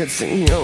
could see you.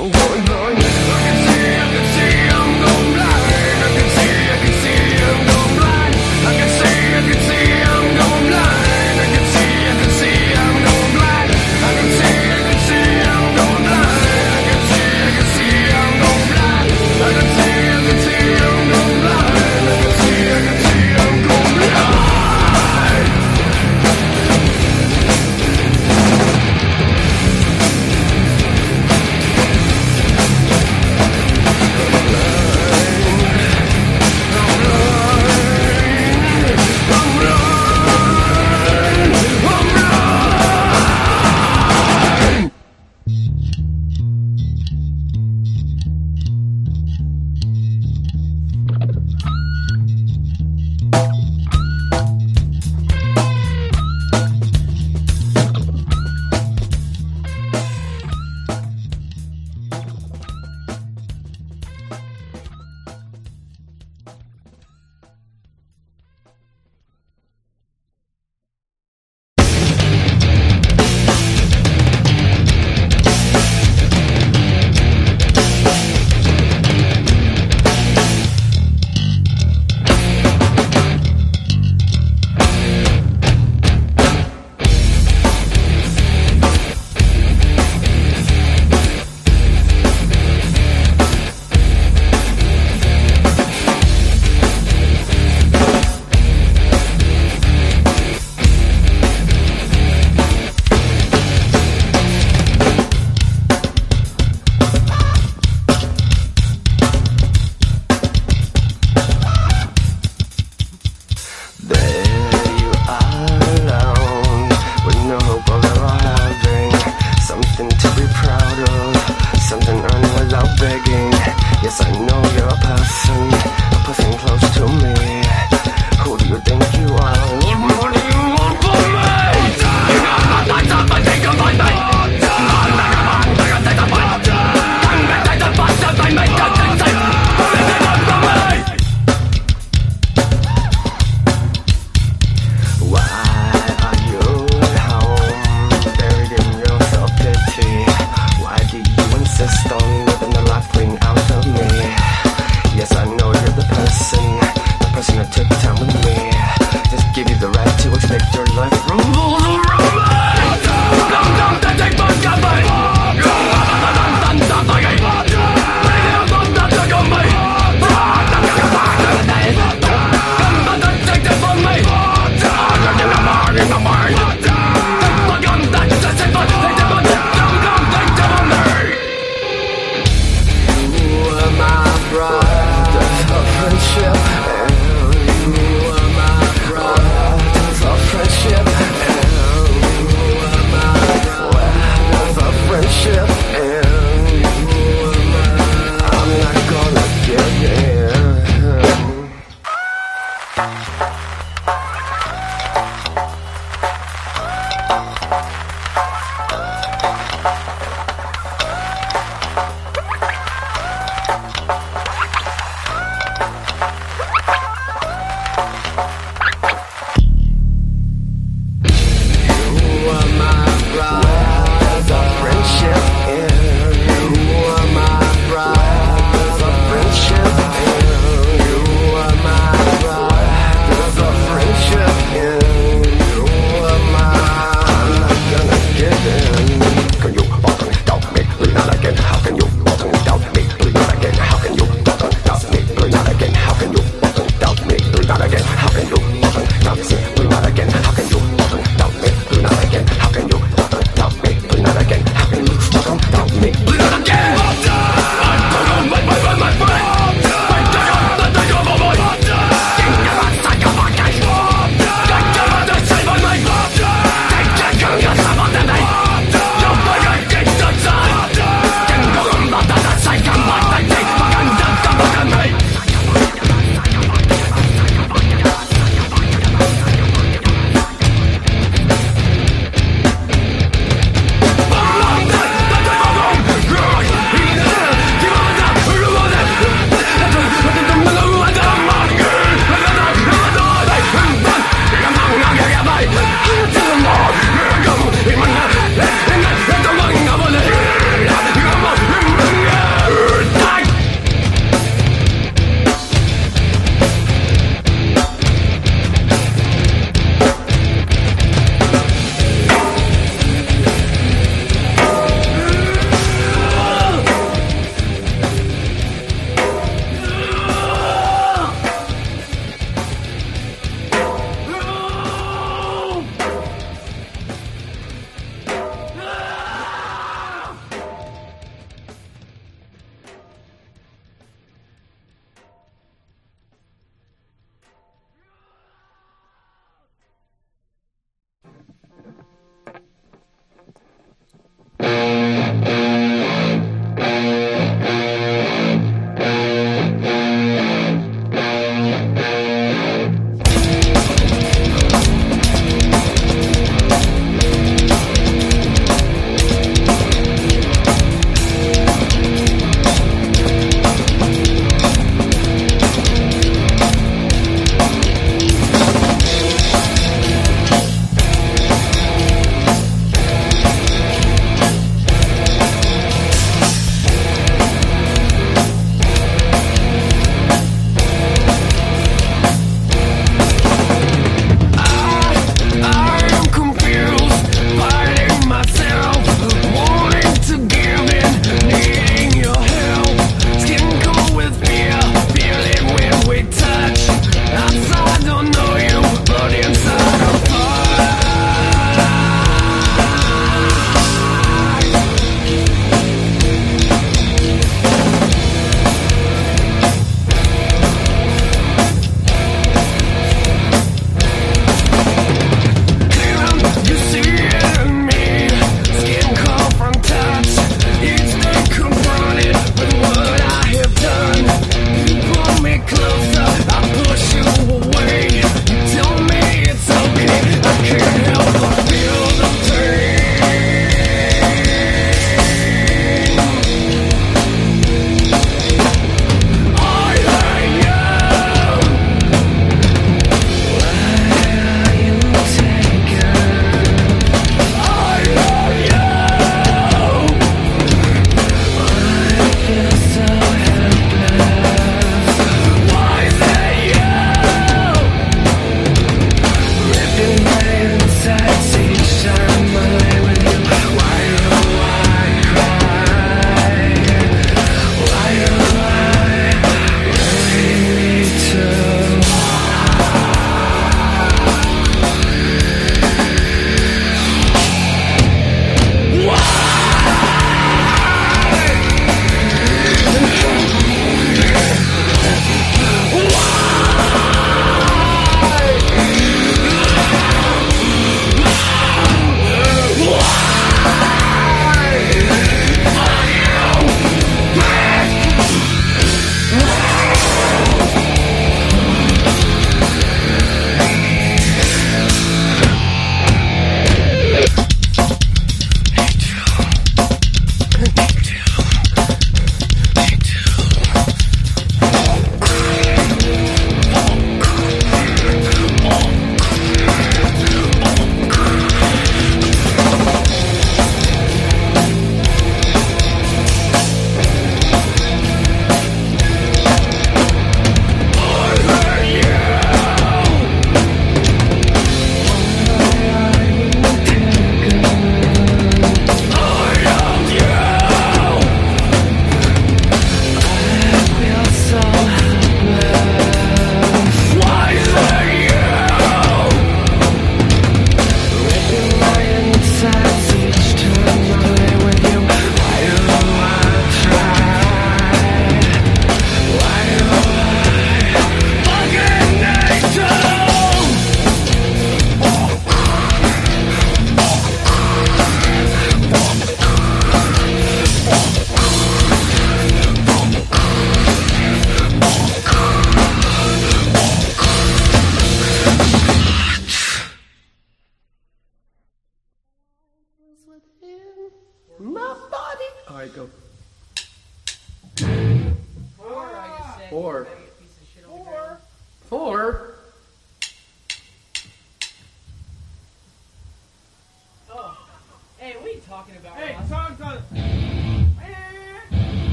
pressing a tip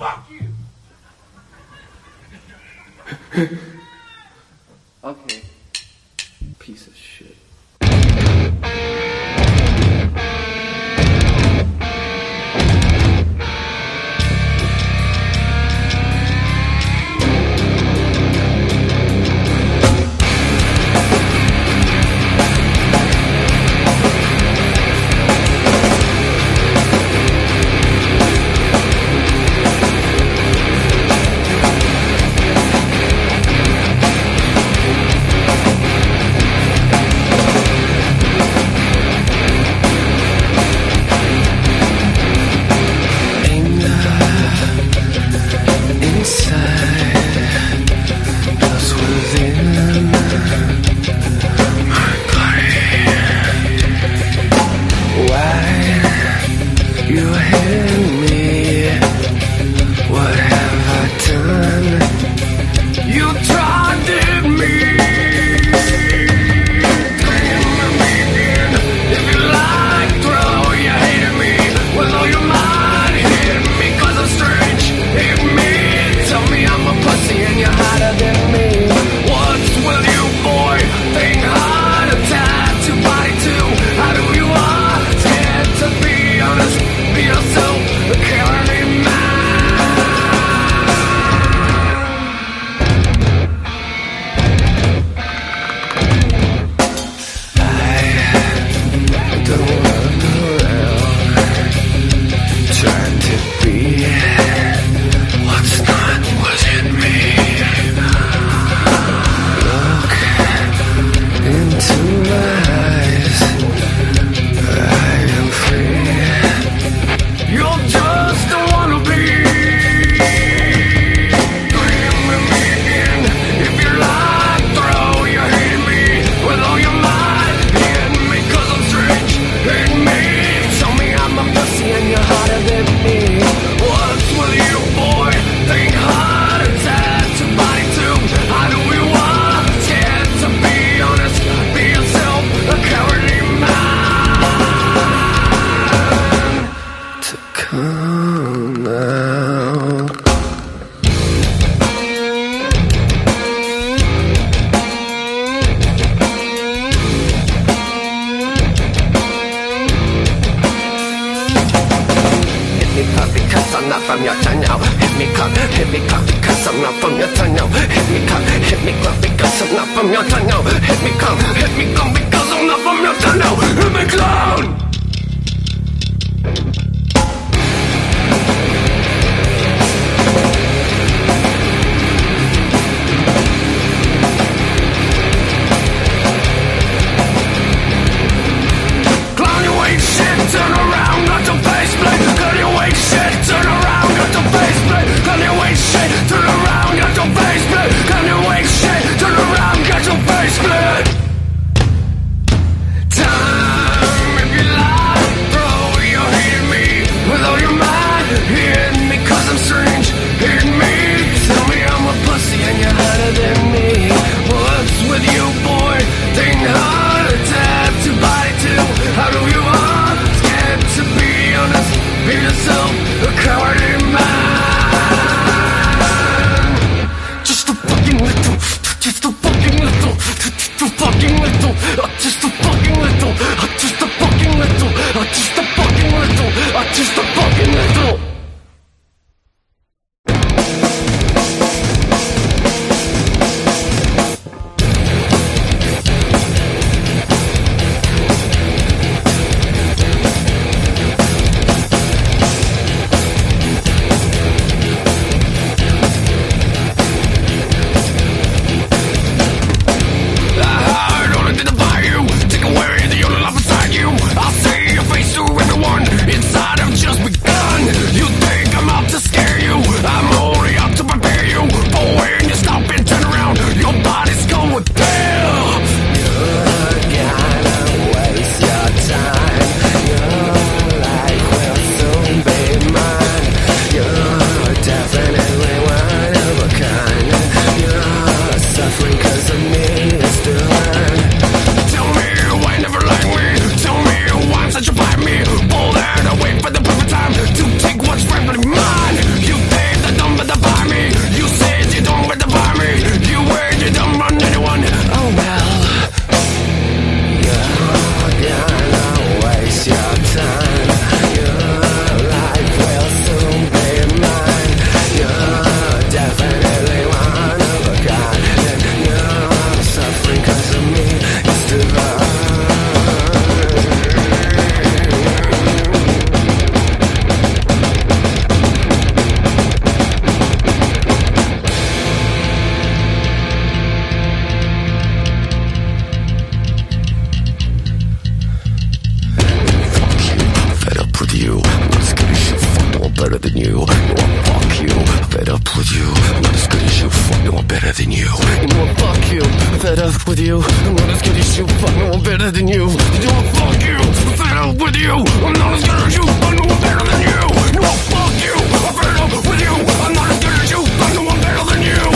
Fuck you! Okay. Little, just you. No, I fuck you. Fed up with you. Not as good as you. Fuck no, I'm better than you. No, I fuck you. Fed up with you. I'm Not as good as you. Fuck no, I'm better than you. No, I fuck you. Fed up with you. I'm not as good as you. Fuck no, I'm better than you. No, I fuck you. I'm fed up with you. I'm not as good as you. Fuck no, I'm better than you.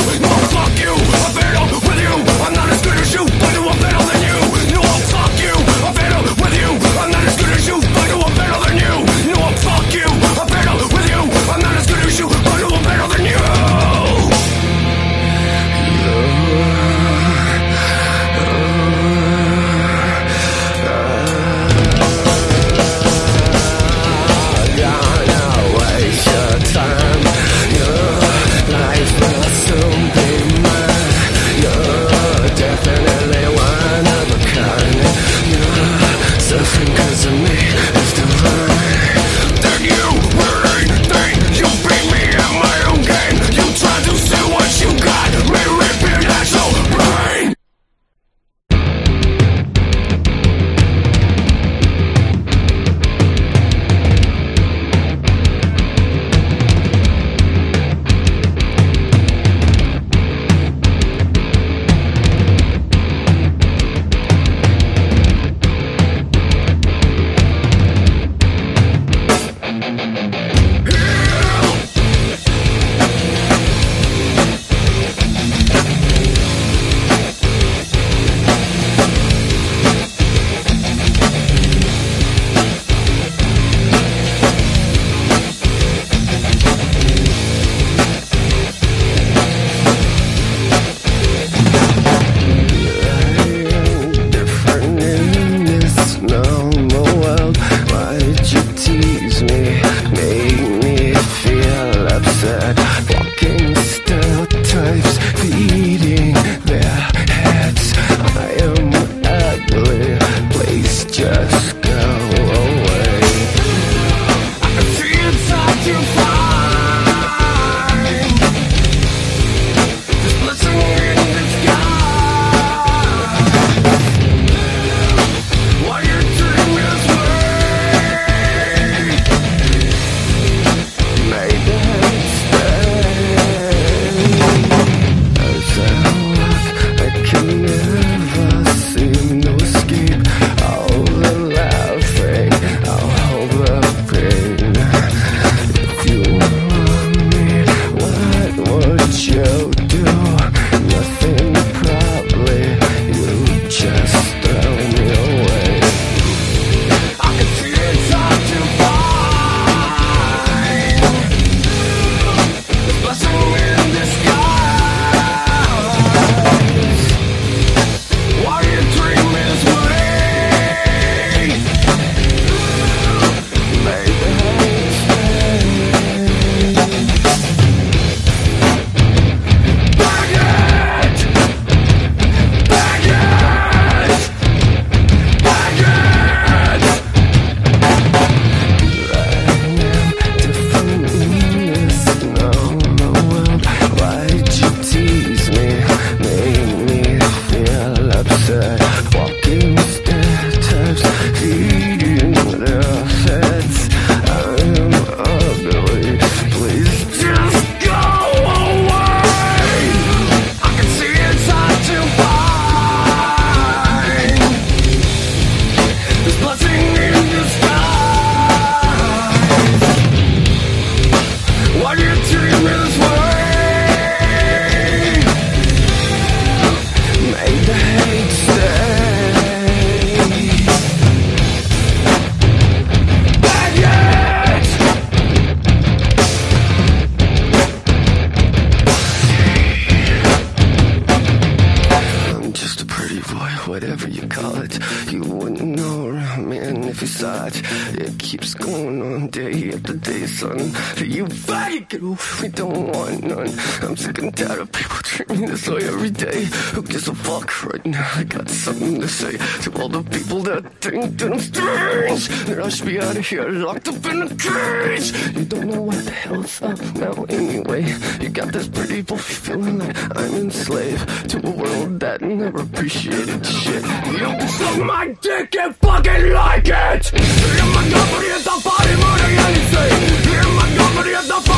I'm tired of people treating me this way every day. Who gives a fuck right now? I got something to say to all the people that think that I'm strange. That I should be out of here, locked up in a cage. You don't know what the hell's up now anyway. You got this pretty boy feeling like I'm enslaved to a world that never appreciated shit. You suck my dick and fucking like it. You're my company at the party, money anything. You're my company at the party,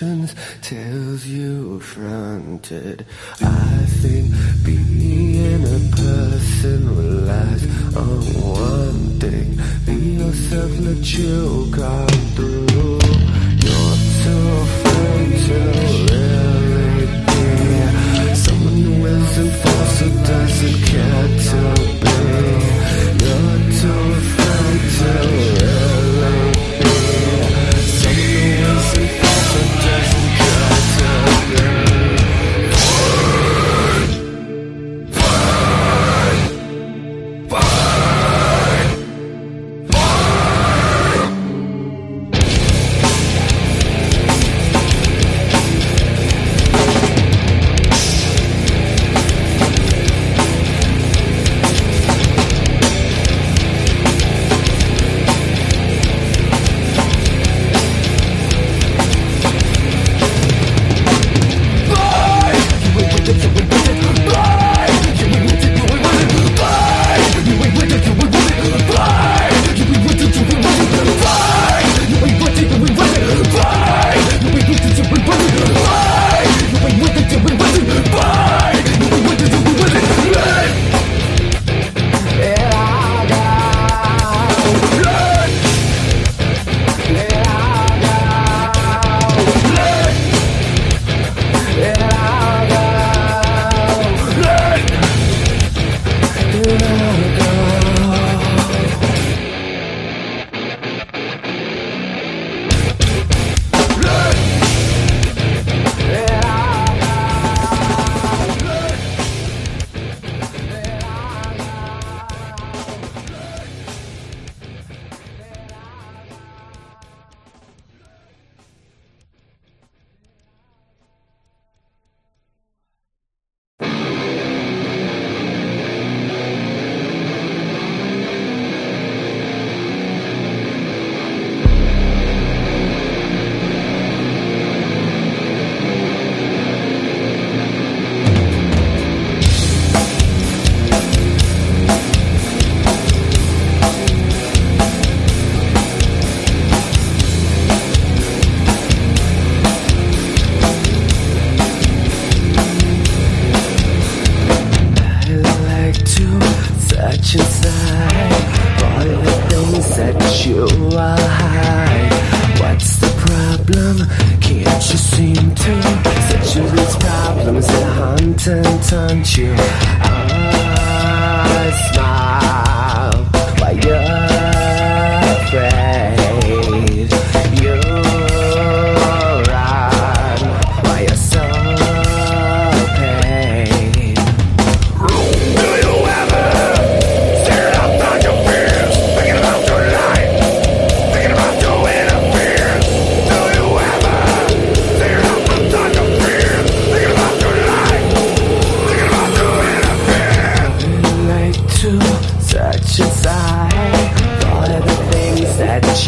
tells you affronted. I think being a person relies on one thing. Be yourself, let you come through. Your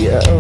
Yeah.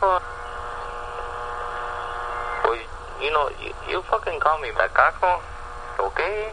Well, you know, you, you fucking call me back, Okay?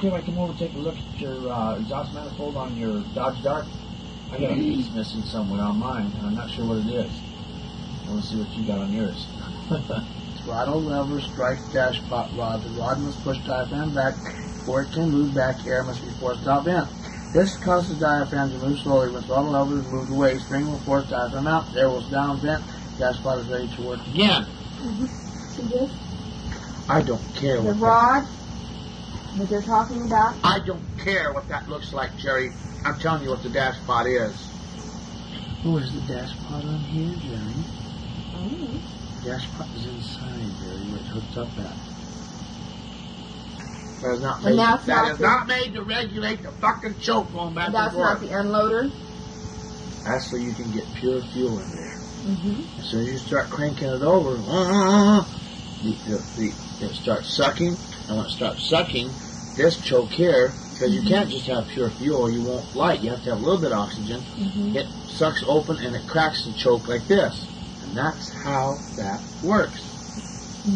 okay if I come over and take a look at your uh, exhaust manifold on your Dodge Dart? I got a piece missing somewhere on mine, and I'm not sure what it is. I want to see what you got on yours. Throttle lever strike dash pot rod. The rod must push diaphragm back before it can move back. Air must be forced out in. This causes diaphragm to move slowly. When throttle lever is moved away, spring will force diaphragm out. Air will down vent. Dash pot is ready to work again. See this? I don't care The what that, rod that they're talking about. I don't care what that looks like, Jerry. I'm telling you what the dash pot is. Oh, is the dash pot on here, Jerry? Oh. Dash pot is inside, Jerry, where it's hooked up at. That is not made, that's that not is the- not made to regulate the fucking choke on back That's and not the unloader. That's so you can get pure fuel in there. Mm-hmm. As soon as you start cranking it over, the, the, the, it starts sucking, and when it starts sucking, this choke here, because you can't just have pure fuel you won't light. You have to have a little bit of oxygen. Mm-hmm. It sucks open and it cracks the choke like this. And that's how that works.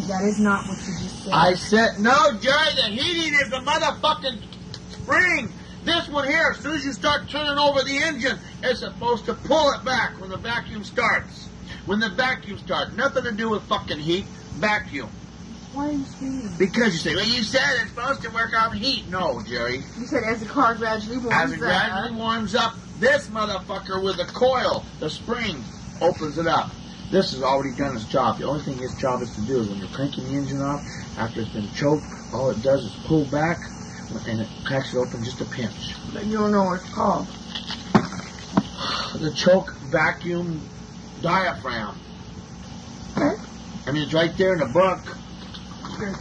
That is not what you just said. I said, no, Jerry, the heating is the motherfucking spring. This one here, as soon as you start turning over the engine, it's supposed to pull it back when the vacuum starts. When the vacuum starts, nothing to do with fucking heat, vacuum. Why are you screaming? Because you say, well, you said it's supposed to work off heat. No, Jerry. You said as the car gradually warms up. As it up. gradually warms up, this motherfucker with the coil, the spring, opens it up. This has already done its job. The only thing its job is to do is when you're cranking the engine off, after it's been choked, all it does is pull back and it cracks it open just a pinch. But you don't know what it's called. The choke vacuum diaphragm. Okay. I mean, it's right there in the book. Sure.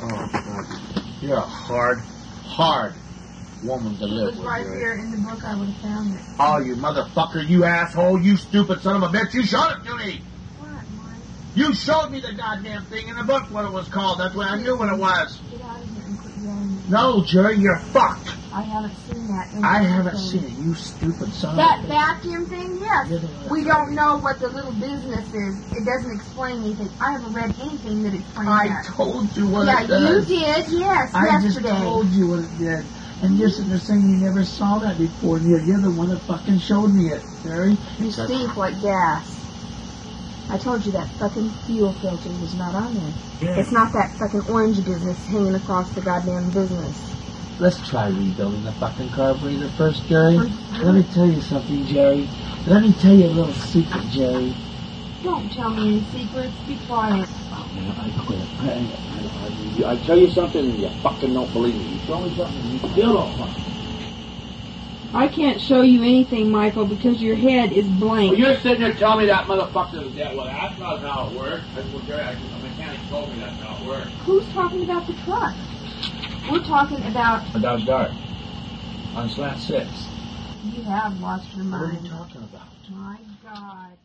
Oh, God. You're a hard, hard woman to It live was with. right there in the book. I would have found it. Oh, you motherfucker, you asshole, you stupid son of a bitch, you showed it to me! What, Mike? You showed me the goddamn thing in the book what it was called. That's why I knew what it was. Get out of here and quit yelling. No, Jerry, you're fucked. I haven't seen that. In I haven't seen it, you stupid son That of a bitch. vacuum thing, yes. You're the one We don't know what the little business is. It doesn't explain anything. I haven't read anything that explains I that. told you what yeah, it does. you did. Yes, I yesterday. just told you what it did. And you're sitting there saying you never saw that before. You're, you're the one that fucking showed me it, Jerry. You stink like gas. I told you that fucking fuel filter was not on there. It's not that fucking orange business hanging across the goddamn business. Let's try rebuilding the fucking carburetor first, Jerry. Let me tell you something, Jerry. Let me tell you a little secret, Jerry. Don't tell me any secrets. Be quiet. Oh, man, I quit. I, I, I, I, I tell you something and you fucking don't believe me. You tell me something and you still don't fucking I can't show you anything, Michael, because your head is blank. Well, you're sitting there telling me that motherfucker is dead. Well, that's not how it works. That's what Jerry, the mechanic told me that's how it works. Who's talking about the truck? We're talking about. A Dodge Dart. On slant six. You have lost your mind. What are you talking about? My God.